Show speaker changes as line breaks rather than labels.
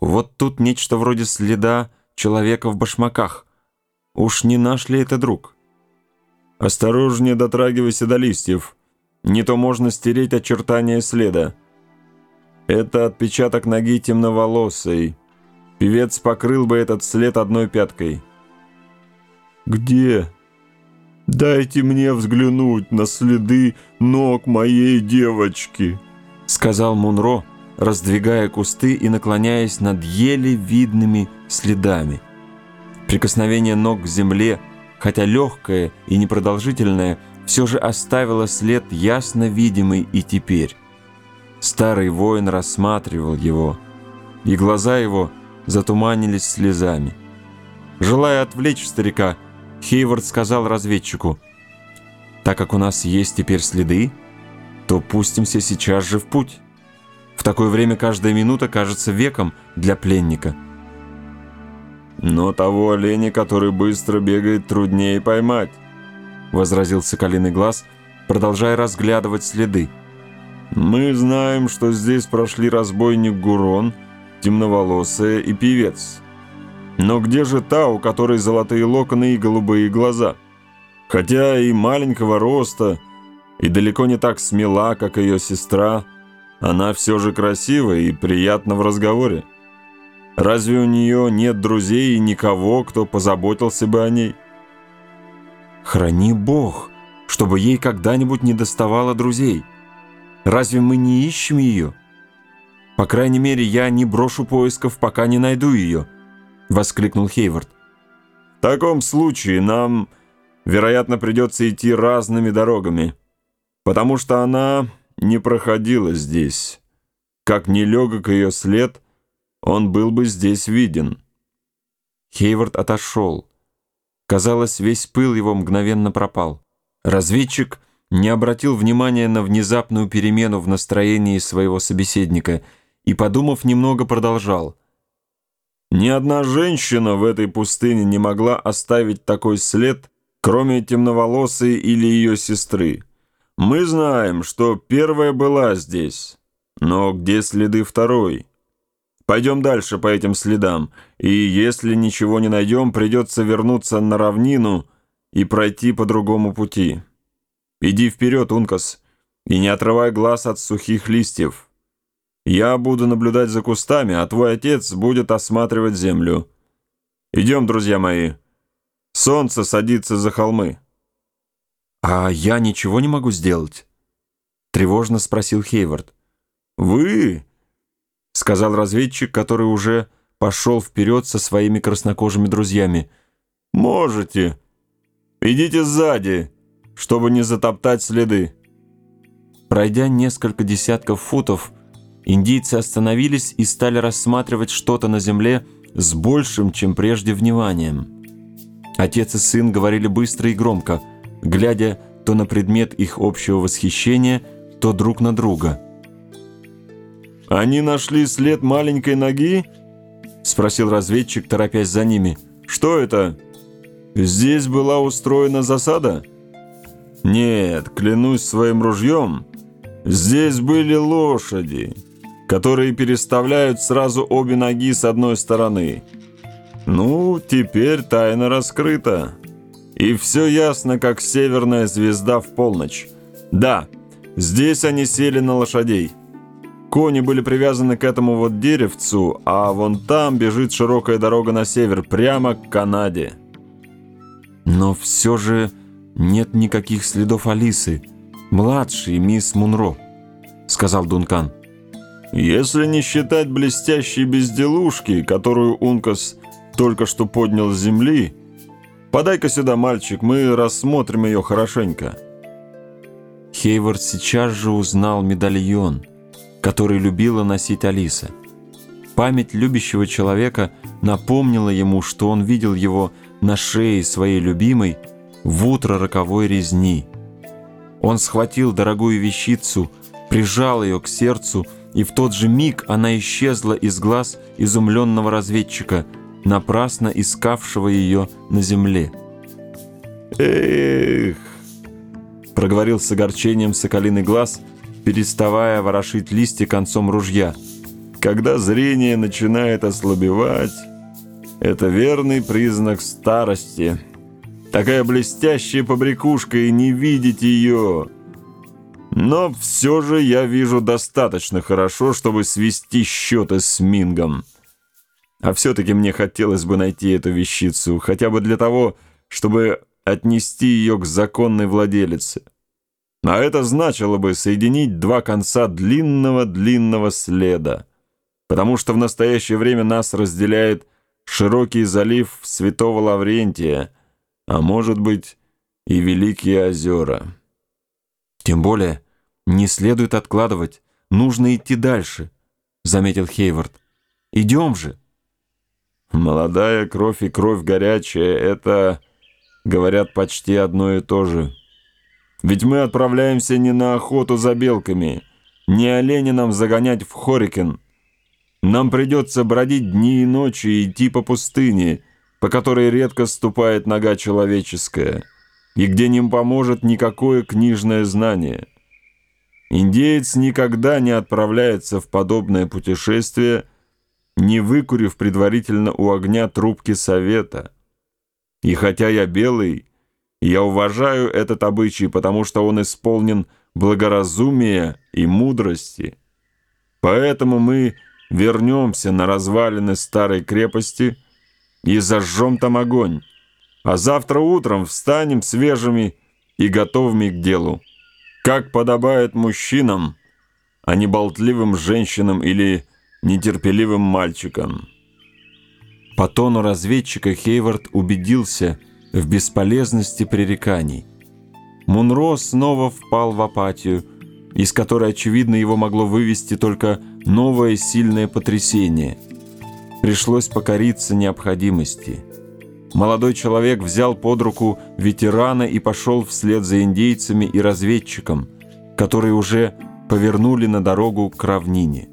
Вот тут нечто вроде следа человека в башмаках. Уж не наш ли это друг?
Осторожнее дотрагивайся до листьев. Не то можно стереть очертания следа. Это отпечаток ноги темноволосой. Певец покрыл бы этот след одной пяткой.
«Где? Дайте мне взглянуть на следы ног моей девочки», —
сказал Мунро, раздвигая кусты и наклоняясь над еле видными следами. Прикосновение ног к земле, хотя легкое и непродолжительное, все же оставило след ясно видимый и теперь. Старый воин рассматривал его, и глаза его затуманились слезами. Желая отвлечь старика, Хейвард сказал разведчику, «Так как у нас есть теперь следы, то пустимся сейчас же в путь». В такое время каждая минута кажется веком для пленника.
«Но того оленя, который быстро бегает, труднее поймать», — возразил Соколиный Глаз, продолжая разглядывать следы. «Мы знаем, что здесь прошли разбойник Гурон, темноволосая и певец. Но где же та, у которой золотые локоны и голубые глаза? Хотя и маленького роста, и далеко не так смела, как ее сестра, — она все же красива и приятна в разговоре. Разве у нее нет друзей и никого, кто позаботился бы о ней?
Храни Бог, чтобы ей когда-нибудь не доставало друзей. Разве мы не ищем ее? По крайней мере, я не брошу поисков, пока не найду ее, — воскликнул Хейвард.
В таком случае нам, вероятно, придется идти разными дорогами, потому что она не проходила здесь. Как не легок ее след, он был бы здесь виден.
Хейвард отошел. Казалось, весь пыл его мгновенно пропал. Разведчик не обратил внимания на внезапную перемену в настроении своего собеседника и, подумав немного, продолжал.
«Ни одна женщина в этой пустыне не могла оставить такой след, кроме темноволосой или ее сестры. Мы знаем, что первая была здесь, но где следы второй? Пойдем дальше по этим следам, и если ничего не найдем, придется вернуться на равнину и пройти по другому пути. Иди вперед, Ункас, и не отрывай глаз от сухих листьев. Я буду наблюдать за кустами, а твой отец будет осматривать землю. Идем, друзья мои. Солнце садится за холмы.
«А я ничего не могу сделать?» Тревожно спросил Хейвард.
«Вы?» — сказал разведчик, который уже пошел вперед со своими краснокожими друзьями. «Можете. Идите сзади, чтобы не затоптать следы».
Пройдя несколько десятков футов, индийцы остановились и стали рассматривать что-то на земле с большим, чем прежде, вниманием. Отец и сын говорили быстро и громко — глядя то на предмет их общего восхищения, то друг на друга.
«Они нашли след маленькой ноги?» — спросил разведчик, торопясь за ними. «Что это? Здесь была устроена засада?» «Нет, клянусь своим ружьем, здесь были лошади, которые переставляют сразу обе ноги с одной стороны. Ну, теперь тайна раскрыта». И все ясно, как северная звезда в полночь. Да, здесь они сели на лошадей. Кони были привязаны к этому вот деревцу, а вон там бежит широкая дорога на север, прямо к Канаде.
Но все же нет никаких следов Алисы, младшей мисс Мунро, сказал Дункан.
Если не считать блестящей безделушки, которую Ункас только что поднял с земли, Подай-ка сюда, мальчик, мы рассмотрим ее хорошенько».
Хейвард сейчас же узнал медальон, который любила носить Алиса. Память любящего человека напомнила ему, что он видел его на шее своей любимой в утро роковой резни. Он схватил дорогую вещицу, прижал ее к сердцу, и в тот же миг она исчезла из глаз изумленного разведчика – напрасно искавшего ее на земле.
«Эх!» — проговорил с огорчением соколиный глаз, переставая ворошить листья концом ружья. Когда зрение начинает ослабевать, это верный признак старости. Такая блестящая побрякушка, и не видеть ее. Но все же я вижу достаточно хорошо, чтобы свести счеты с Мингом. А все-таки мне хотелось бы найти эту вещицу, хотя бы для того, чтобы отнести ее к законной владелице. А это значило бы соединить два конца длинного-длинного следа, потому что в настоящее время нас разделяет широкий залив Святого Лаврентия, а может быть и Великие озера.
Тем более не следует откладывать, нужно идти дальше, заметил Хейвард. Идем же.
Молодая кровь и кровь горячая — это, говорят, почти одно и то же. Ведь мы отправляемся не на охоту за белками, не оленя нам загонять в Хорикен. Нам придется бродить дни и ночи и идти по пустыне, по которой редко ступает нога человеческая, и где не поможет никакое книжное знание. Индеец никогда не отправляется в подобное путешествие, не выкурив предварительно у огня трубки совета. И хотя я белый, я уважаю этот обычай, потому что он исполнен благоразумия и мудрости. Поэтому мы вернемся на развалины старой крепости и зажжем там огонь, а завтра утром встанем свежими и готовыми к делу, как подобает мужчинам, а не болтливым женщинам или нетерпеливым мальчикам.
По тону разведчика Хейвард убедился в бесполезности пререканий. Мунро снова впал в апатию, из которой, очевидно, его могло вывести только новое сильное потрясение. Пришлось покориться необходимости. Молодой человек взял под руку ветерана и пошел вслед за индейцами и разведчиком, которые уже повернули на дорогу к равнине.